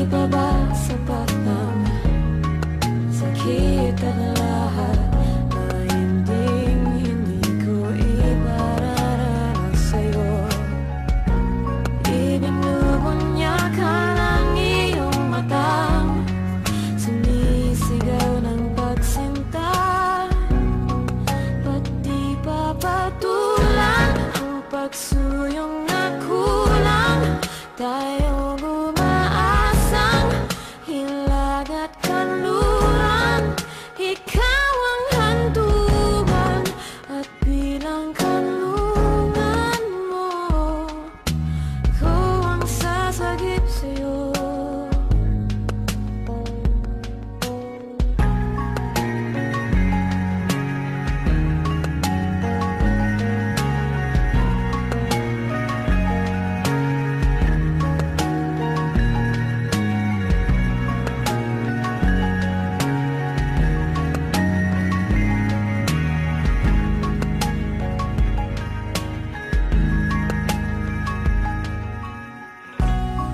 Di pa ba sapat ng sakit ang lahat na hindi ko ipararanas sa'yo? Ibinuwan niya ka ng iyong mata Sumisigaw ng pagsinta. Ba't di pa patulan ang pagsuyong na kulang? Tayo